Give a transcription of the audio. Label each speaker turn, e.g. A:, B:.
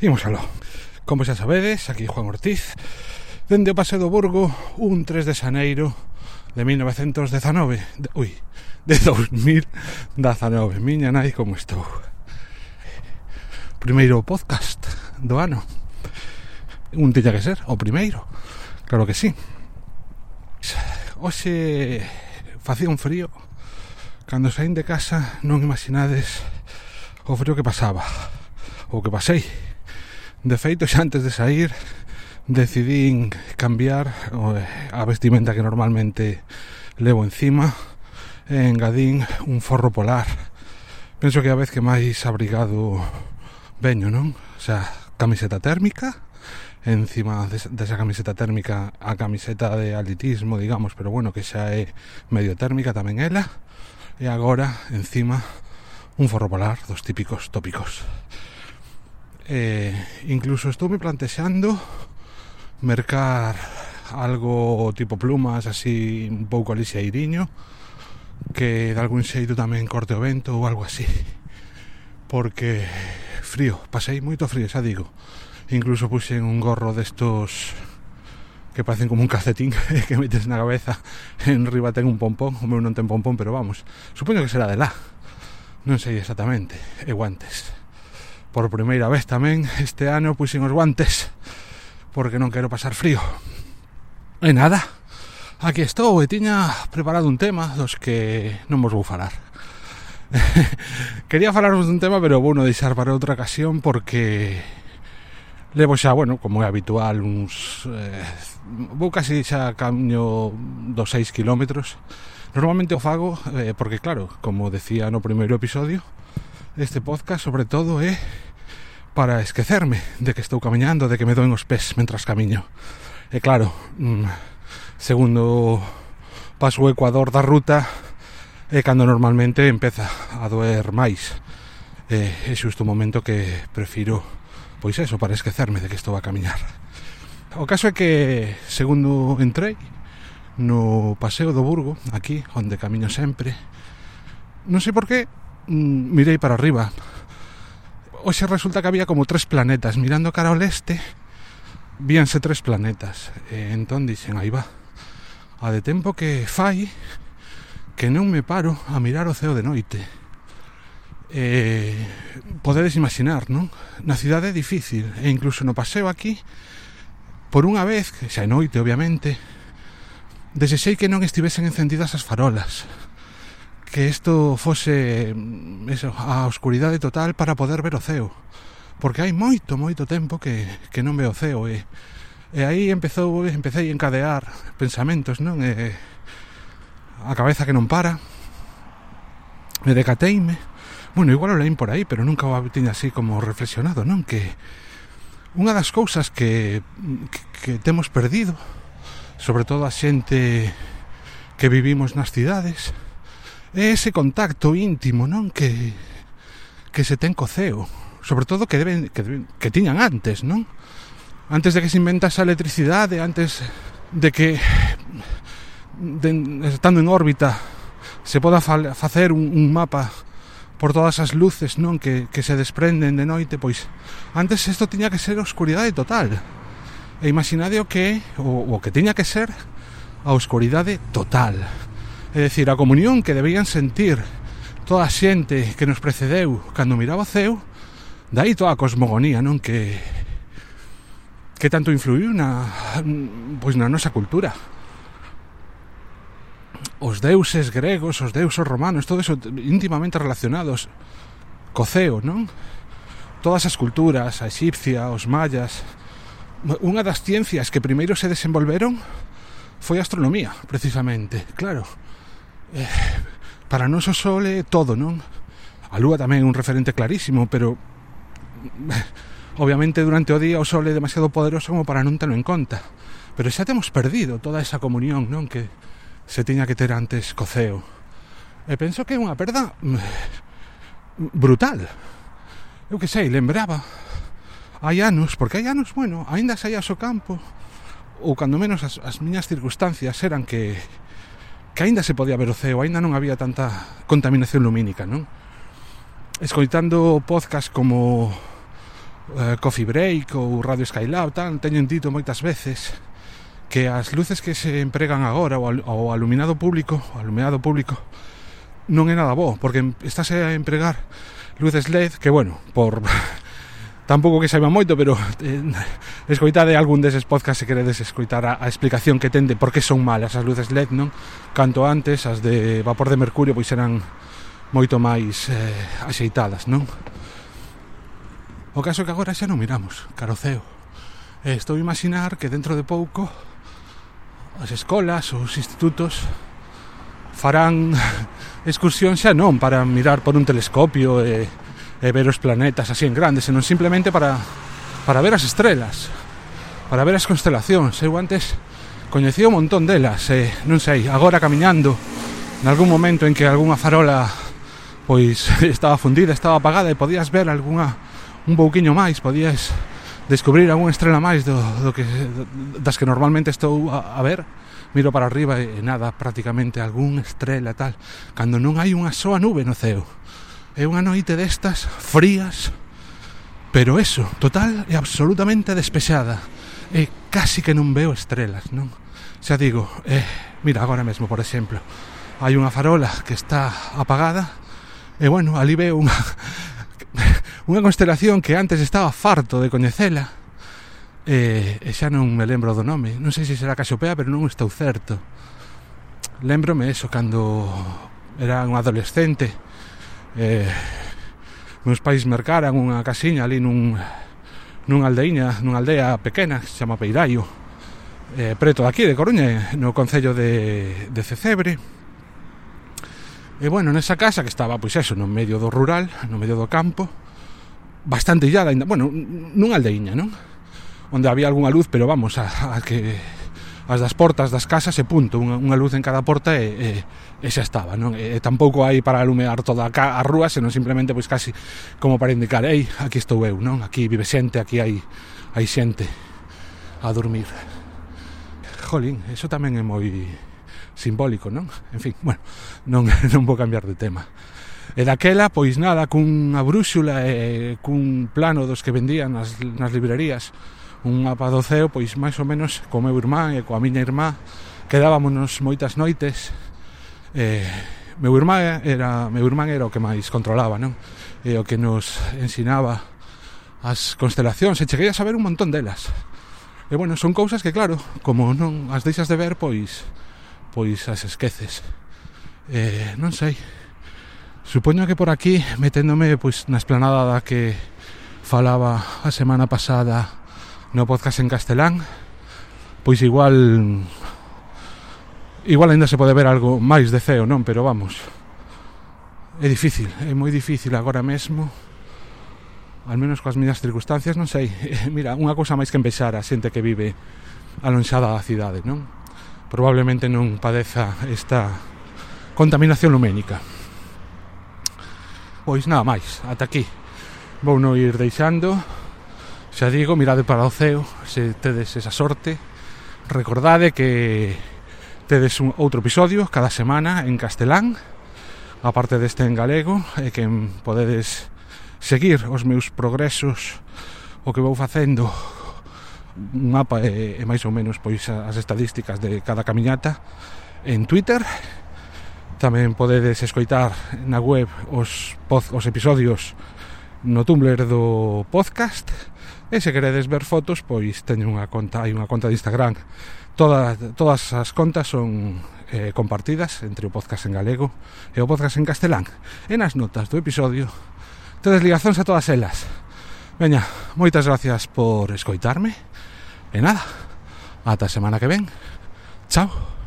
A: Imos aló. Como xa sabedes, aquí Juan Ortiz Dende o Paseo do Burgo Un 3 de xaneiro de 1919 de, Ui, de 2019 Miña nai como estou? Primeiro podcast do ano. Un tiña que ser, o primeiro. Claro que sí. Oxe facía un frío. Cando saín de casa non imaginades o frío que pasaba O que pasei. De feito, xa antes de sair decidín cambiar eh, a vestimenta que normalmente levo encima e engadín un forro polar. Penso que a vez que máis abrigado veño, non? O sea, camiseta térmica, encima desa camiseta térmica a camiseta de alitismo, digamos, pero bueno, que xa é medio térmica tamén ela, e agora encima un forro polar dos típicos tópicos. Eh, incluso estuve plantexando mercar algo tipo plumas así un pouco Alicia Iriño que de algún xeito tamén corte o vento ou algo así. Porque frío, pasei moito frío, xa digo. Incluso puxen un gorro destos que parecen como un calcetín que metes na cabeza en riba ten un pompón, o meu non ten pompón pero vamos, supoño que será de lá. Non sei exactamente, e guantes por primeira vez tamén este ano puxen os guantes porque non quero pasar frío. E nada, aquí estou e tiña preparado un tema dos que non vos vou falar. Quería falarvos dun tema, pero vou non deixar para outra ocasión porque levo xa, bueno, como é habitual, uns... Eh, vou casi xa camiño dos 6 kilómetros. Normalmente o fago, eh, porque claro, como decía no primeiro episodio, este podcast sobre todo é para esquecerme de que estou camiñando, de que me doen os pés mentras camiño. E claro, mm, segundo paso o ecuador da ruta é cando normalmente empeza a doer máis. E, é xusto o momento que prefiro pois eso, para esquecerme de que estou a camiñar. O caso é que segundo entrei no Paseo do Burgo, aquí onde camiño sempre, non sei por qué, Mm, mirei para arriba. Oxe resulta que había como tres planetas. Mirando cara ao leste, víanse tres planetas. E entón dixen, aí va. A de tempo que fai que non me paro a mirar o ceo de noite. E podedes imaginar, non? Na cidade é difícil, e incluso no paseo aquí, por unha vez, que xa é noite, obviamente, desexei que non estivesen encendidas as farolas que isto fose mm, eso, a oscuridade total para poder ver o ceo porque hai moito, moito tempo que, que non veo o ceo e, e aí empezou, empecé a encadear pensamentos, non? E, a cabeza que non para me decateime bueno, igual o leín por aí, pero nunca o tiña así como reflexionado, non? Que unha das cousas que, que, que temos perdido sobre todo a xente que vivimos nas cidades É ese contacto íntimo, non? Que que se ten co ceo, sobre todo que deben que deben, que tiñan antes, non? Antes de que se inventase a electricidade, antes de que de, estando en órbita se poda fa, facer un, un mapa por todas as luces non que, que se desprenden de noite pois antes isto tiña que ser oscuridade total e imaginade o que o, o que tiña que ser a oscuridade total É dicir, a comunión que debían sentir toda a xente que nos precedeu cando miraba o ceu, dai toda a cosmogonía, non? Que que tanto influiu na pois na nosa cultura. Os deuses gregos, os deuses romanos, todo eso íntimamente relacionados co ceo, non? Todas as culturas, a egipcia, os mayas, unha das ciencias que primeiro se desenvolveron foi astronomía, precisamente, claro. Eh, para nós o Sol é todo, non? A Lúa tamén é un referente clarísimo, pero obviamente durante o día o Sol é demasiado poderoso como para non telo en conta. Pero xa temos perdido toda esa comunión, non? Que se tiña que ter antes coceo. E penso que é unha perda mm, brutal. Eu que sei, lembraba hai anos, porque hai anos, bueno, aínda saías o campo ou cando menos as, as miñas circunstancias eran que que aínda se podía ver o ceo, aínda non había tanta contaminación lumínica, non? Escoitando podcast como eh, Coffee Break ou Radio Skylab, tal, teñen dito moitas veces que as luces que se empregan agora ao, o aluminado público, o aluminado público non é nada bo, porque estáse a empregar luces LED que, bueno, por tampouco que saiba moito, pero eh, escoitade algún deses podcast se queredes escoitar a, a explicación que tende por que son malas as luces LED, non? Canto antes, as de vapor de mercurio, pois eran moito máis eh, axeitadas, non? O caso que agora xa non miramos, caroceo. Eh, estou a imaginar que dentro de pouco as escolas ou os institutos farán excursión xa non para mirar por un telescopio e eh, e ver os planetas así en grande, senón simplemente para, para ver as estrelas, para ver as constelacións. Eu antes coñecía un montón delas, eh, non sei, agora camiñando, nalgún momento en que algunha farola pois estaba fundida, estaba apagada e podías ver algunha un pouquiño máis, podías descubrir algunha estrela máis do, do que das que normalmente estou a, a ver. Miro para arriba e nada, prácticamente algún estrela tal, cando non hai unha soa nube no ceo é unha noite destas frías, pero eso, total e absolutamente despexada. E casi que non veo estrelas, non? Xa digo, eh, mira, agora mesmo, por exemplo, hai unha farola que está apagada e, bueno, ali veo unha, unha constelación que antes estaba farto de coñecela e, e xa non me lembro do nome. Non sei se será Casiopea, pero non estou certo. Lembrome eso cando era un adolescente eh, meus pais mercaran unha casiña ali nun, nun aldeiña, nunha aldea pequena que se chama Peiraio eh, preto daqui de Coruña no concello de, de Cecebre e bueno, nesa casa que estaba pois eso, no medio do rural no medio do campo bastante illada, bueno, nunha aldeiña, non? onde había algunha luz, pero vamos, a, a que as das portas das casas e punto, unha, unha luz en cada porta e, e, e xa estaba, non? E, e tampouco hai para alumear toda a, a rúa, senón simplemente pois casi como para indicar, ei, aquí estou eu, non? Aquí vive xente, aquí hai hai xente a dormir. Jolín, eso tamén é moi simbólico, non? En fin, bueno, non, non vou cambiar de tema. E daquela, pois nada, cunha brúxula e cun plano dos que vendían nas, nas librerías un mapa do ceo, pois máis ou menos co meu irmán e coa miña irmá quedábamonos moitas noites eh, meu irmán era meu irmán era o que máis controlaba, non? E o que nos ensinaba as constelacións e cheguei a saber un montón delas. E bueno, son cousas que claro, como non as deixas de ver, pois pois as esqueces. Eh, non sei. Supoño que por aquí meténdome pois na esplanada da que falaba a semana pasada no podcast en castelán? Pois igual igual ainda se pode ver algo máis de CEO, non? Pero vamos é difícil, é moi difícil agora mesmo. Al menos coas miñas circunstancias, non sei. Mira, unha cousa máis que empezar a xente que vive alonxada da cidade, non? Probablemente non padeza esta contaminación luménica. Pois nada máis, ata aquí. Vou non ir deixando. Xa digo, mirade para o ceo, se tedes esa sorte. Recordade que tedes un outro episodio cada semana en castelán, aparte deste en galego, e que podedes seguir os meus progresos, o que vou facendo, un mapa e, e máis ou menos pois as estadísticas de cada camiñata en Twitter. Tamén podedes escoitar na web os, os episodios no Tumblr do podcast E se queredes ver fotos, pois teño unha conta, hai unha conta de Instagram. Todas, todas as contas son eh, compartidas entre o podcast en galego e o podcast en castelán. E nas notas do episodio tedes ligazóns a todas elas. Veña, moitas gracias por escoitarme. E nada, ata a semana que ven. Chao.